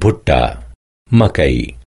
भुट्टा मकई।